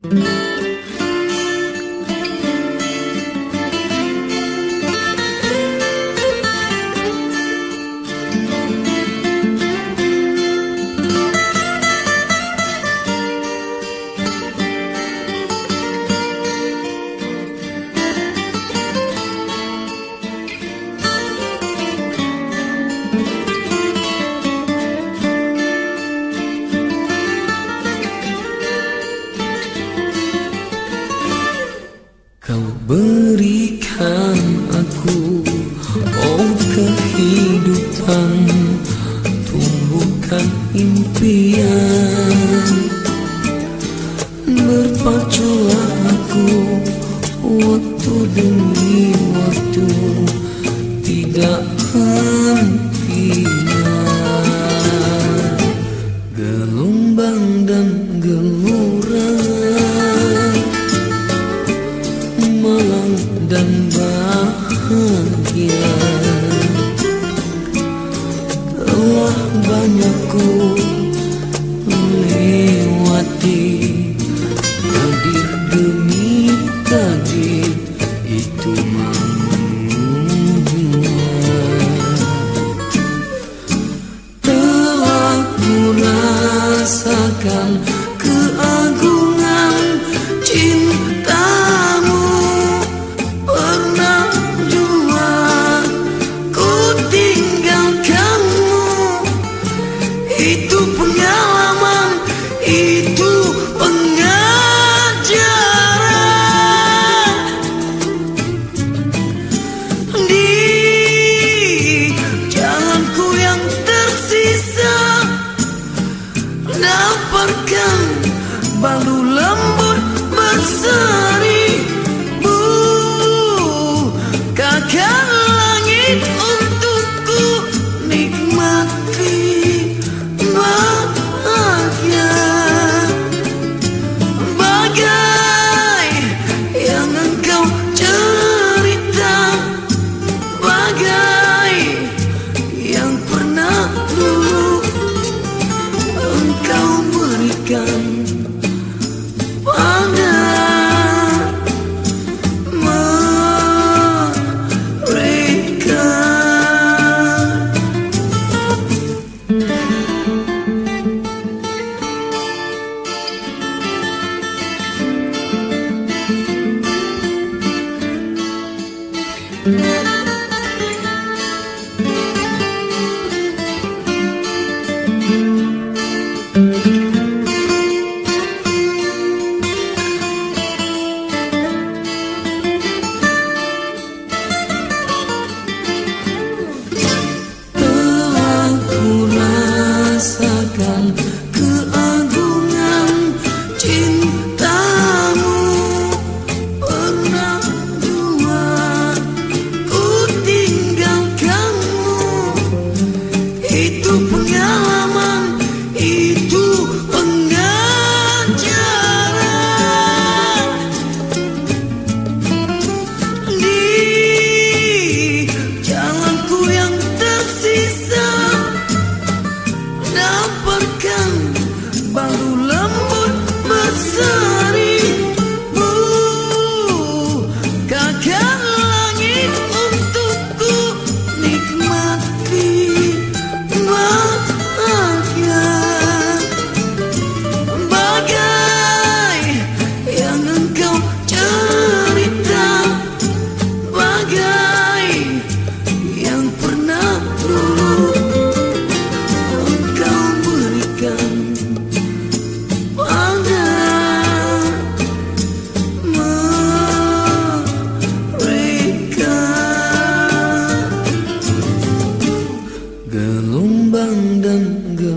Música aku. Oh kehidupan Tumbuhkan impian. Berpaculah aku Waktu demi waktu. Tidak hentinya. Telah ku rasakan keadaan Bukakan langit untukku. Nikmati bahagia. Bagai yang engkau cerita. Bagai Mm-hmm. Feito punhal dangı